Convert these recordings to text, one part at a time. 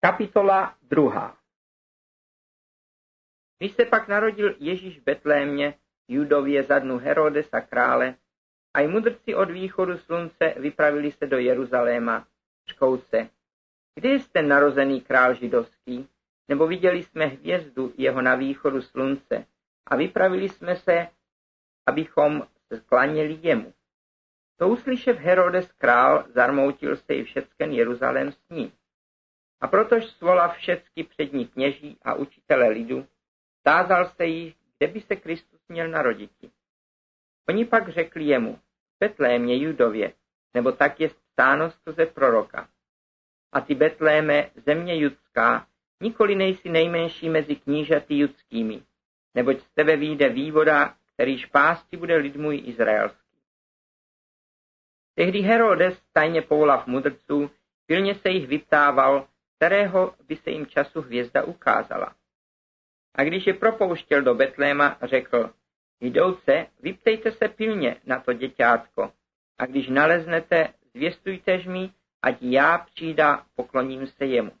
Kapitola 2. Když se pak narodil Ježíš v Betlémě, Judově za dnu Herodesa krále, a i mudrci od východu slunce vypravili se do Jeruzaléma, škouce. Kdy je ten narozený král židovský? Nebo viděli jsme hvězdu jeho na východu slunce a vypravili jsme se, abychom se sklanili jemu. To uslyšev Herodes král, zarmoutil se i všecken Jeruzalém s ním. A protož svolav všecky přední kněží a učitele lidu, tázal se jich, kde by se Kristus měl naroditi. Oni pak řekli jemu, Betlémě Judově, nebo tak je psáno skrze proroka. A ty Betléme, země judská, nikoli nejsi nejmenší mezi knížaty judskými, neboť z tebe výjde vývoda, který špásti bude lid můj izraelský. Tehdy Herodes tajně povolav mudrců, pilně se jich vyptával, kterého by se jim času hvězda ukázala. A když je propouštěl do Betléma, řekl, jdouce, vyptejte se pilně na to děťátko, a když naleznete, zvěstujtež mi, ať já přijda, pokloním se jemu.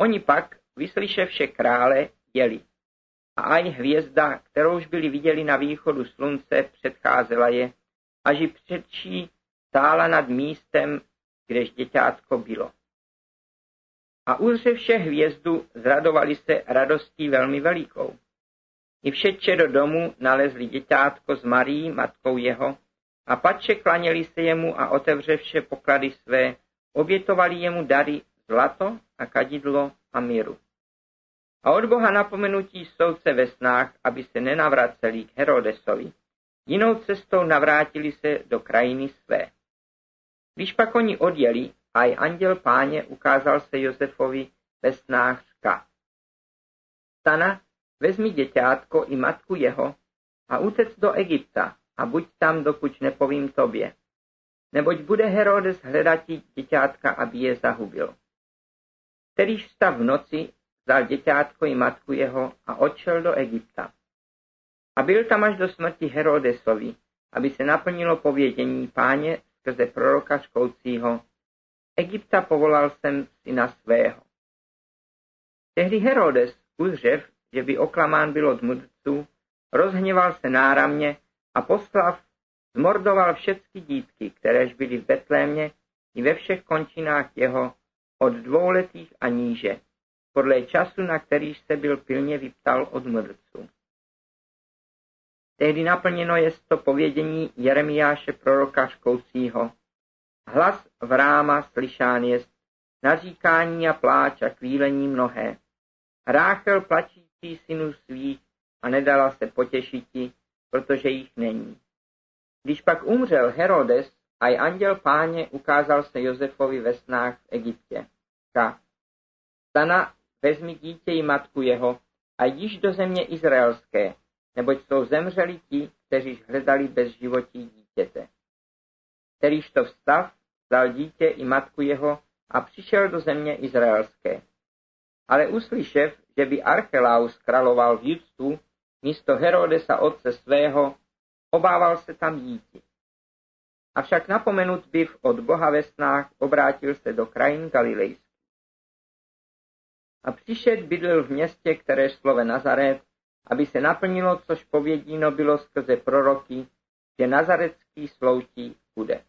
Oni pak, vyslyše vše krále, jeli. A aj hvězda, kterouž byli viděli na východu slunce, předcházela je, až ji předší stála nad místem, kdež děťátko bylo. A uzřevše hvězdu zradovali se radostí velmi velikou. I všetče do domu nalezli děťátko s Marí, matkou jeho, a patče klaněli se jemu a otevřevše poklady své, obětovali jemu dary zlato a kadidlo a míru. A od Boha napomenutí soudce ve snách, aby se nenavraceli k Herodesovi. Jinou cestou navrátili se do krajiny své. Když pak oni odjeli, a i anděl páně ukázal se Josefovi ve snách řka. Stana, vezmi děťátko i matku jeho a utec do Egypta a buď tam, dokud nepovím tobě. Neboť bude Herodes hledat děťátka, aby je zahubil. Kterýž vstav v noci vzal děťátko i matku jeho a odšel do Egypta. A byl tam až do smrti Herodesovi, aby se naplnilo povědění páně skrze proroka škoucího, Egypta povolal jsem syna svého. Tehdy Herodes uzřev, že by oklamán byl od mudrců, rozhněval se náramně a poslav zmordoval všechny dítky, kteréž byly v Betlémě i ve všech končinách jeho, od dvouletých a níže, podle času, na kterýž se byl pilně vyptal od mudrců. Tehdy naplněno je to povědění Jeremiáše proroka škoucího, Hlas v ráma slyšán jest, naříkání a pláč a kvílení mnohé. Ráchel plačící synu svých a nedala se potěšiti, protože jich není. Když pak umřel Herodes, a i anděl páně ukázal se Josefovi ve snách v Egyptě. Ka. Stana, vezmi dítě i matku jeho a již do země izraelské, neboť jsou zemřeli ti, kteří hledali bez životí dítěte. Kterýž to vstav, vzal dítě i matku jeho a přišel do země izraelské. Ale uslyšev, že by Archelaus královal v Judstvu, místo Herodesa otce svého, obával se tam jíti. Avšak napomenut byv od Boha ve snách, obrátil se do krajin Galilejských. A přišet bydlel v městě, které slove Nazaret, aby se naplnilo, což povědíno bylo skrze proroky, že nazarecký sloučí bude.